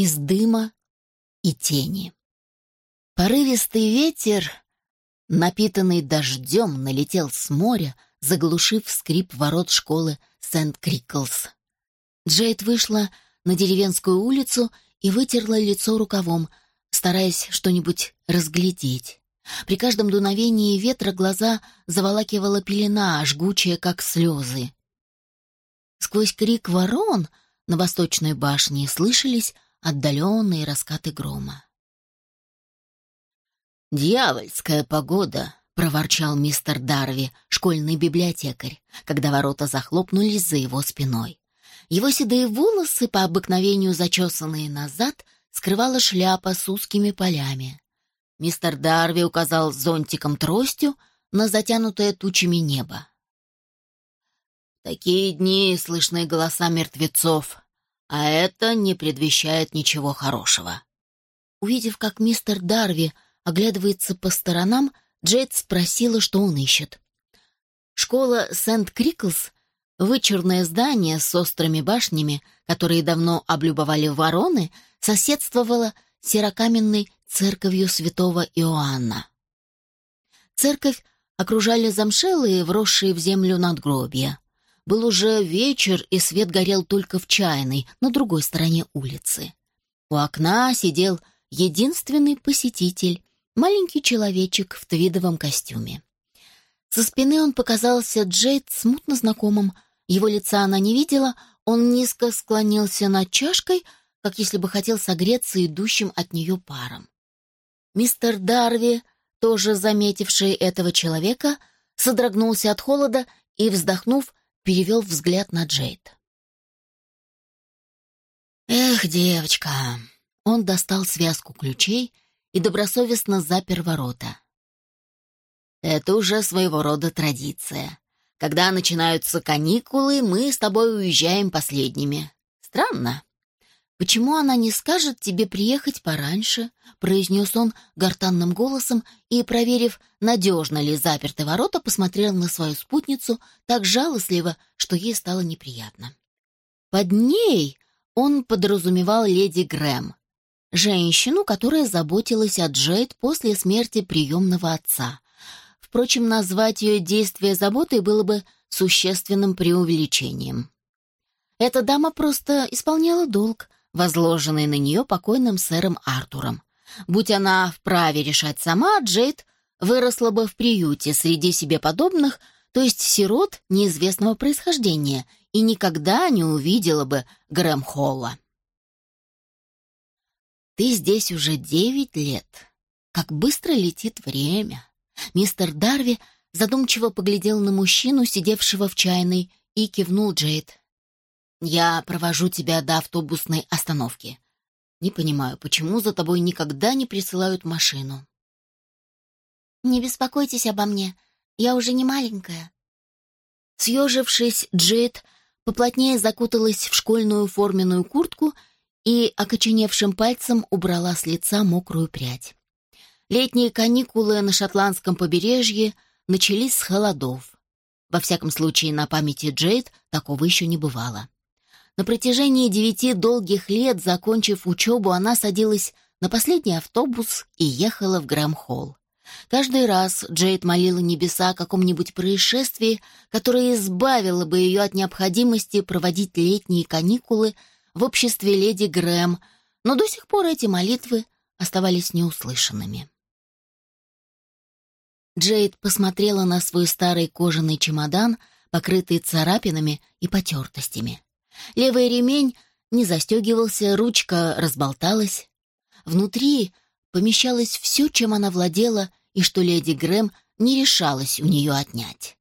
из дыма и тени. Порывистый ветер, напитанный дождем, налетел с моря, заглушив скрип ворот школы Сент-Криклс. Джейд вышла на деревенскую улицу и вытерла лицо рукавом, стараясь что-нибудь разглядеть. При каждом дуновении ветра глаза заволакивала пелена, жгучая, как слезы. Сквозь крик ворон на восточной башне слышались отдаленные раскаты грома. «Дьявольская погода!» — проворчал мистер Дарви, школьный библиотекарь, когда ворота захлопнулись за его спиной. Его седые волосы, по обыкновению зачесанные назад, скрывала шляпа с узкими полями. Мистер Дарви указал зонтиком тростью на затянутое тучами небо. Такие дни слышны голоса мертвецов, а это не предвещает ничего хорошего. Увидев, как мистер Дарви оглядывается по сторонам, Джейд спросила, что он ищет. Школа Сент-Криклс — вычурное здание с острыми башнями, которые давно облюбовали вороны, соседствовала серокаменной церковью святого Иоанна. Церковь окружали замшелые, вросшие в землю надгробья. Был уже вечер, и свет горел только в чайной, на другой стороне улицы. У окна сидел единственный посетитель, маленький человечек в твидовом костюме. Со спины он показался Джейд смутно знакомым. Его лица она не видела, он низко склонился над чашкой, как если бы хотел согреться идущим от нее паром. Мистер Дарви, тоже заметивший этого человека, содрогнулся от холода и, вздохнув, перевел взгляд на Джейд. «Эх, девочка!» Он достал связку ключей и добросовестно запер ворота. «Это уже своего рода традиция. Когда начинаются каникулы, мы с тобой уезжаем последними. Странно. Почему она не скажет тебе приехать пораньше?» произнес он гортанным голосом и, проверив, надежно ли заперты ворота, посмотрел на свою спутницу так жалостливо, что ей стало неприятно. Под ней он подразумевал леди Грэм, женщину, которая заботилась о Джейд после смерти приемного отца. Впрочем, назвать ее действие заботой было бы существенным преувеличением. Эта дама просто исполняла долг, возложенный на нее покойным сэром Артуром. Будь она вправе решать сама, Джейд выросла бы в приюте среди себе подобных, то есть сирот неизвестного происхождения, и никогда не увидела бы Грэм Холла. «Ты здесь уже девять лет. Как быстро летит время!» Мистер Дарви задумчиво поглядел на мужчину, сидевшего в чайной, и кивнул Джейд. «Я провожу тебя до автобусной остановки. Не понимаю, почему за тобой никогда не присылают машину?» «Не беспокойтесь обо мне, я уже не маленькая». Съежившись, Джейд поплотнее закуталась в школьную форменную куртку и окоченевшим пальцем убрала с лица мокрую прядь. Летние каникулы на шотландском побережье начались с холодов. Во всяком случае, на памяти Джейд такого еще не бывало. На протяжении девяти долгих лет, закончив учебу, она садилась на последний автобус и ехала в Грэм-Холл. Каждый раз Джейд молила небеса о каком-нибудь происшествии, которое избавило бы ее от необходимости проводить летние каникулы в обществе леди Грэм, но до сих пор эти молитвы оставались неуслышанными. Джейд посмотрела на свой старый кожаный чемодан, покрытый царапинами и потертостями. Левый ремень не застегивался, ручка разболталась. Внутри помещалось все, чем она владела, и что леди Грэм не решалась у нее отнять.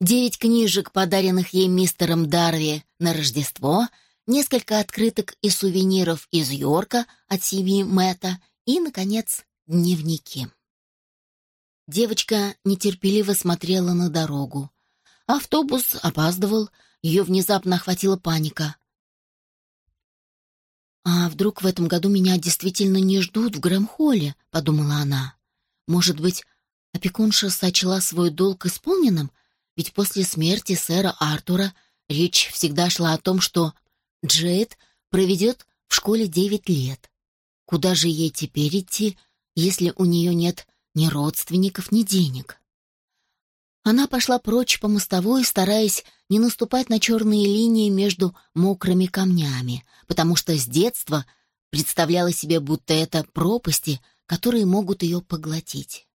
Девять книжек, подаренных ей мистером Дарви на Рождество, несколько открыток и сувениров из Йорка от семьи Мэтта и, наконец, дневники. Девочка нетерпеливо смотрела на дорогу. Автобус опаздывал, ее внезапно охватила паника. «А вдруг в этом году меня действительно не ждут в Грэм-холле?» — подумала она. «Может быть, опекунша сочла свой долг исполненным? Ведь после смерти сэра Артура речь всегда шла о том, что Джейд проведет в школе девять лет. Куда же ей теперь идти, если у нее нет ни родственников, ни денег? Она пошла прочь по мостовой, стараясь не наступать на черные линии между мокрыми камнями, потому что с детства представляла себе, будто это пропасти, которые могут ее поглотить.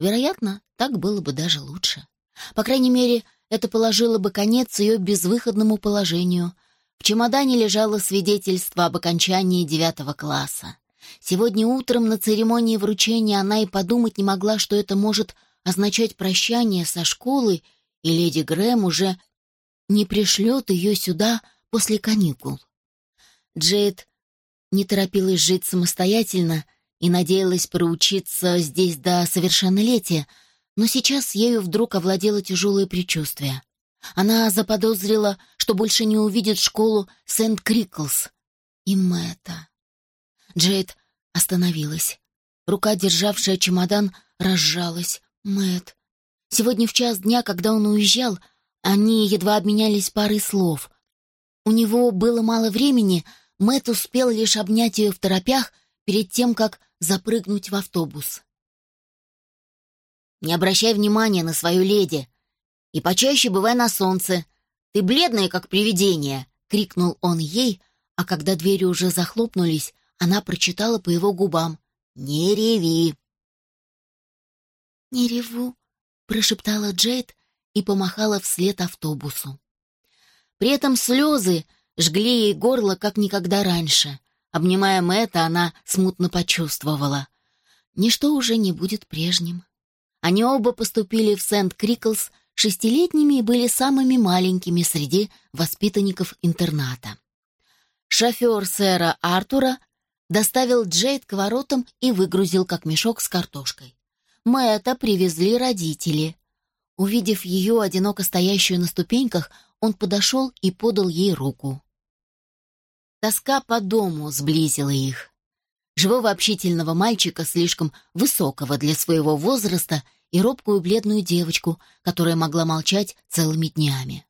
Вероятно, так было бы даже лучше. По крайней мере, это положило бы конец ее безвыходному положению. В чемодане лежало свидетельство об окончании девятого класса. Сегодня утром на церемонии вручения она и подумать не могла, что это может означать прощание со школы, и леди Грэм уже не пришлет ее сюда после каникул. Джейд не торопилась жить самостоятельно и надеялась проучиться здесь до совершеннолетия, но сейчас ею вдруг овладело тяжелое предчувствие. Она заподозрила, что больше не увидит школу Сент-Криклс. И Мэтта. Джейд остановилась. Рука, державшая чемодан, разжалась. Мэт. Сегодня в час дня, когда он уезжал, они едва обменялись парой слов. У него было мало времени, Мэт успел лишь обнять ее в торопях перед тем, как запрыгнуть в автобус. «Не обращай внимания на свою леди и почаще бывай на солнце. Ты бледная, как привидение!» — крикнул он ей, а когда двери уже захлопнулись, она прочитала по его губам. «Не реви!» «Не реву», — прошептала Джейд и помахала вслед автобусу. При этом слезы жгли ей горло, как никогда раньше. Обнимая Мэтта, она смутно почувствовала. Ничто уже не будет прежним. Они оба поступили в Сент-Криклс шестилетними и были самыми маленькими среди воспитанников интерната. Шофер сэра Артура доставил Джейд к воротам и выгрузил как мешок с картошкой. Мэтта привезли родители. Увидев ее, одиноко стоящую на ступеньках, он подошел и подал ей руку. Тоска по дому сблизила их. Живого общительного мальчика, слишком высокого для своего возраста, и робкую бледную девочку, которая могла молчать целыми днями.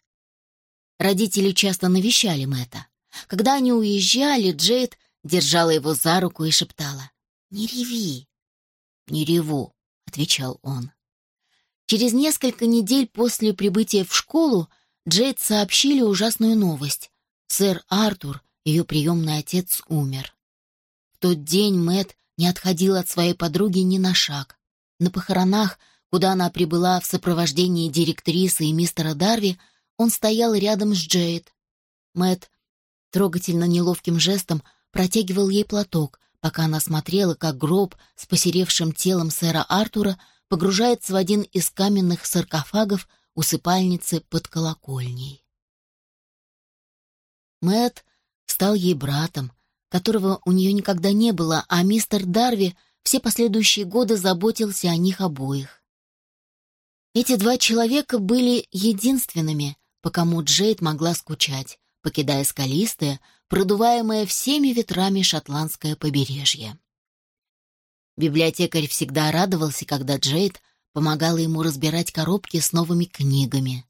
Родители часто навещали Мэтта. Когда они уезжали, Джейд держала его за руку и шептала «Не реви». «Не реву», — отвечал он. Через несколько недель после прибытия в школу Джейд сообщили ужасную новость. Сэр Артур, ее приемный отец, умер. В тот день Мэт не отходил от своей подруги ни на шаг. На похоронах, куда она прибыла в сопровождении директрисы и мистера Дарви, он стоял рядом с Джейд. Мэт трогательно неловким жестом протягивал ей платок, пока она смотрела, как гроб с посеревшим телом сэра Артура погружается в один из каменных саркофагов усыпальницы под колокольней. Мэт стал ей братом, которого у нее никогда не было, а мистер Дарви все последующие годы заботился о них обоих. Эти два человека были единственными, по кому Джейд могла скучать, покидая скалистое, продуваемое всеми ветрами шотландское побережье. Библиотекарь всегда радовался, когда Джейд помогала ему разбирать коробки с новыми книгами.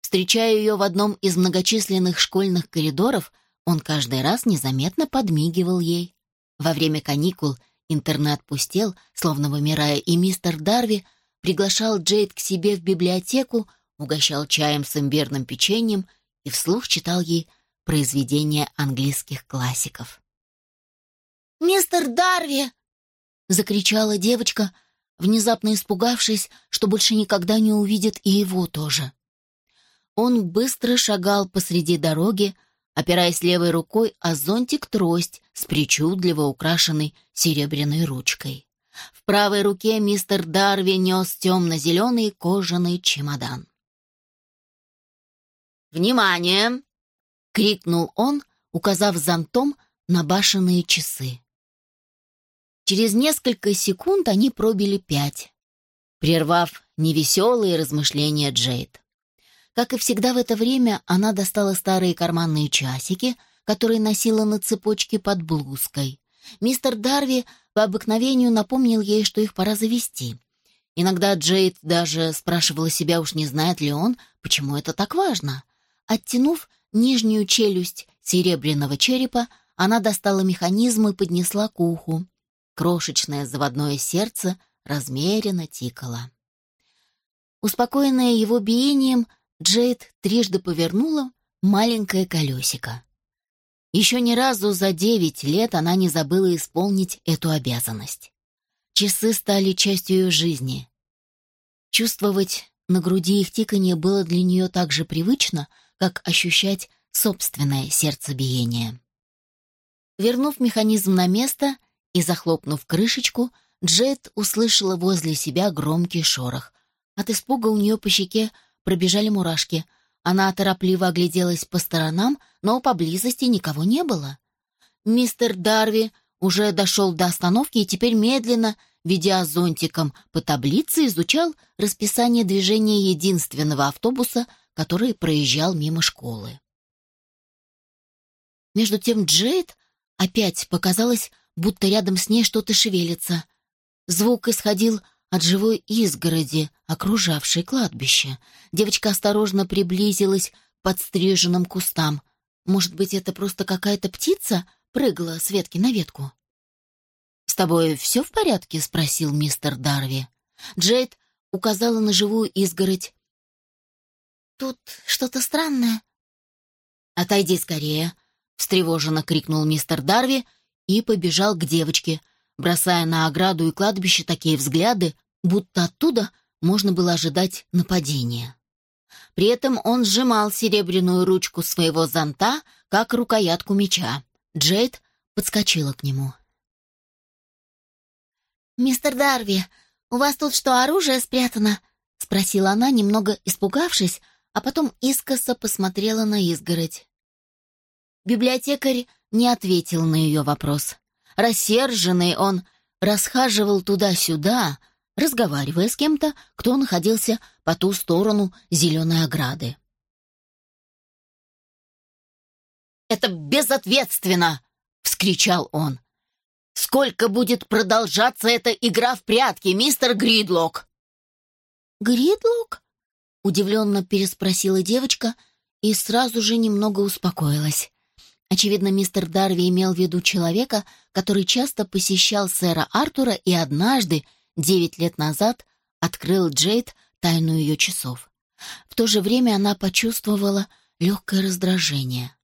Встречая ее в одном из многочисленных школьных коридоров, он каждый раз незаметно подмигивал ей. Во время каникул интернат пустел, словно вымирая, и мистер Дарви приглашал Джейд к себе в библиотеку, угощал чаем с имбирным печеньем и вслух читал ей произведения английских классиков. «Мистер Дарви!» — закричала девочка, внезапно испугавшись, что больше никогда не увидит и его тоже. Он быстро шагал посреди дороги, опираясь левой рукой о зонтик-трость с причудливо украшенной серебряной ручкой. В правой руке мистер Дарви нес темно-зеленый кожаный чемодан. «Внимание!» — крикнул он, указав зонтом на башенные часы. Через несколько секунд они пробили пять, прервав невеселые размышления Джейд. Как и всегда в это время, она достала старые карманные часики, которые носила на цепочке под блузкой. Мистер Дарви по обыкновению напомнил ей, что их пора завести. Иногда Джейд даже спрашивала себя, уж не знает ли он, почему это так важно. Оттянув нижнюю челюсть серебряного черепа, она достала механизм и поднесла к уху. Крошечное заводное сердце размеренно тикало. Успокоенная его биением, Джейд трижды повернула маленькое колесико. Еще ни разу за девять лет она не забыла исполнить эту обязанность. Часы стали частью ее жизни. Чувствовать на груди их тиканье было для нее так же привычно, как ощущать собственное сердцебиение. Вернув механизм на место и захлопнув крышечку, Джет услышала возле себя громкий шорох. От испуга у нее по щеке пробежали мурашки. Она торопливо огляделась по сторонам, но поблизости никого не было. Мистер Дарви уже дошел до остановки и теперь медленно, ведя зонтиком по таблице, изучал расписание движения единственного автобуса, который проезжал мимо школы. Между тем Джейд опять показалось, будто рядом с ней что-то шевелится. Звук исходил от живой изгороди, окружавшей кладбище. Девочка осторожно приблизилась к подстриженным кустам. Может быть, это просто какая-то птица прыгала с ветки на ветку? «С тобой все в порядке?» — спросил мистер Дарви. Джейд указала на живую изгородь. «Тут что-то странное». «Отойди скорее», — встревоженно крикнул мистер Дарви и побежал к девочке, бросая на ограду и кладбище такие взгляды, будто оттуда можно было ожидать нападения. При этом он сжимал серебряную ручку своего зонта, как рукоятку меча. Джейд подскочила к нему. «Мистер Дарви, у вас тут что, оружие спрятано?» — спросила она, немного испугавшись, а потом искоса посмотрела на изгородь. Библиотекарь не ответил на ее вопрос. Рассерженный он расхаживал туда-сюда, разговаривая с кем-то, кто находился по ту сторону зеленой ограды. «Это безответственно!» — вскричал он. «Сколько будет продолжаться эта игра в прятки, мистер Гридлок?» «Гридлок?» — удивленно переспросила девочка и сразу же немного успокоилась. Очевидно, мистер Дарви имел в виду человека, который часто посещал сэра Артура и однажды, девять лет назад, открыл Джейд тайну ее часов. В то же время она почувствовала легкое раздражение.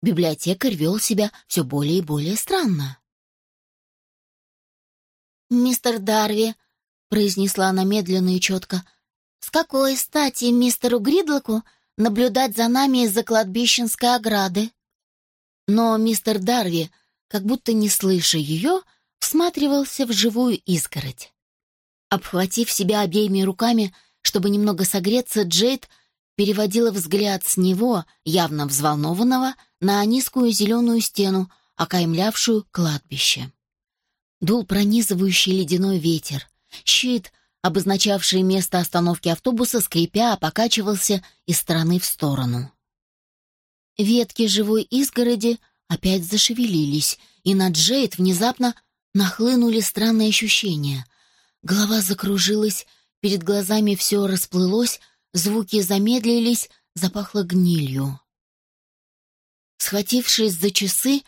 Библиотекарь вел себя все более и более странно. «Мистер Дарви», — произнесла она медленно и четко, — «с какой стати мистеру Гридлоку наблюдать за нами из-за кладбищенской ограды?» Но мистер Дарви, как будто не слыша ее, всматривался в живую изгородь. Обхватив себя обеими руками, чтобы немного согреться, Джейд переводила взгляд с него, явно взволнованного, на низкую зеленую стену, окаймлявшую кладбище. Дул пронизывающий ледяной ветер. Щит, обозначавший место остановки автобуса, скрипя, покачивался из стороны в сторону. Ветки живой изгороди опять зашевелились, и на Джейд внезапно нахлынули странные ощущения. Голова закружилась, перед глазами все расплылось, звуки замедлились, запахло гнилью. Схватившись за часы,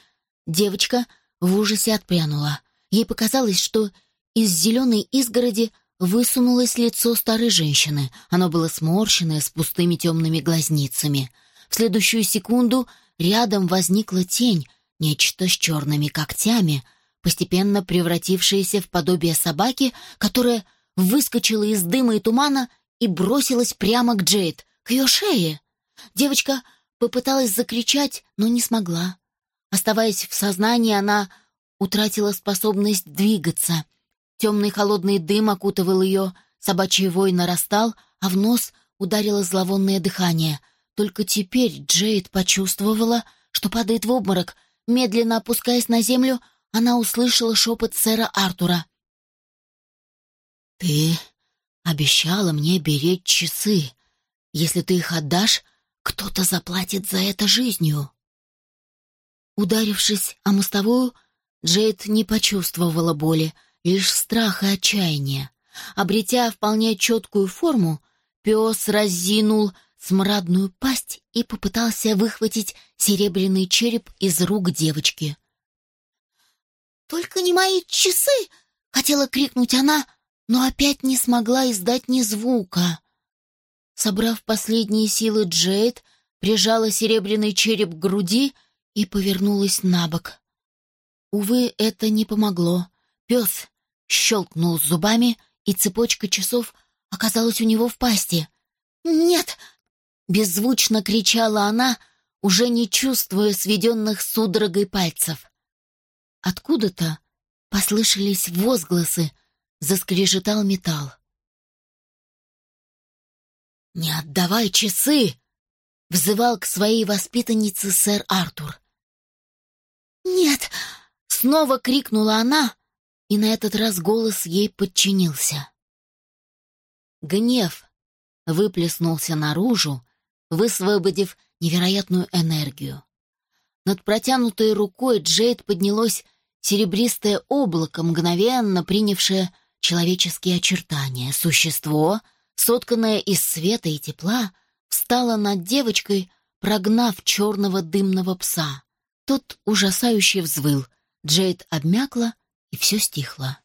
девочка в ужасе отпрянула. Ей показалось, что из зеленой изгороди высунулось лицо старой женщины. Оно было сморщенное, с пустыми темными глазницами — в следующую секунду рядом возникла тень, нечто с черными когтями, постепенно превратившееся в подобие собаки, которая выскочила из дыма и тумана и бросилась прямо к Джейд, к ее шее. Девочка попыталась закричать, но не смогла. Оставаясь в сознании, она утратила способность двигаться. Темный холодный дым окутывал ее, собачий вой нарастал, а в нос ударило зловонное дыхание — только теперь Джейд почувствовала, что падает в обморок. Медленно опускаясь на землю, она услышала шепот сэра Артура. «Ты обещала мне беречь часы. Если ты их отдашь, кто-то заплатит за это жизнью». Ударившись о мостовую, Джейд не почувствовала боли, лишь страх и отчаяние. Обретя вполне четкую форму, пес разинул смрадную пасть и попытался выхватить серебряный череп из рук девочки. «Только не мои часы!» — хотела крикнуть она, но опять не смогла издать ни звука. Собрав последние силы, Джейд прижала серебряный череп к груди и повернулась на бок. Увы, это не помогло. Пес щелкнул зубами, и цепочка часов оказалась у него в пасти. «Нет!» — беззвучно кричала она, уже не чувствуя сведенных судорогой пальцев. Откуда-то послышались возгласы, заскрежетал металл. «Не отдавай часы!» — взывал к своей воспитаннице сэр Артур. «Нет!» — снова крикнула она, и на этот раз голос ей подчинился. Гнев выплеснулся наружу, высвободив невероятную энергию. Над протянутой рукой Джейд поднялось серебристое облако, мгновенно принявшее человеческие очертания. Существо, сотканное из света и тепла, встало над девочкой, прогнав черного дымного пса. Тот ужасающе взвыл. Джейд обмякла, и все стихло.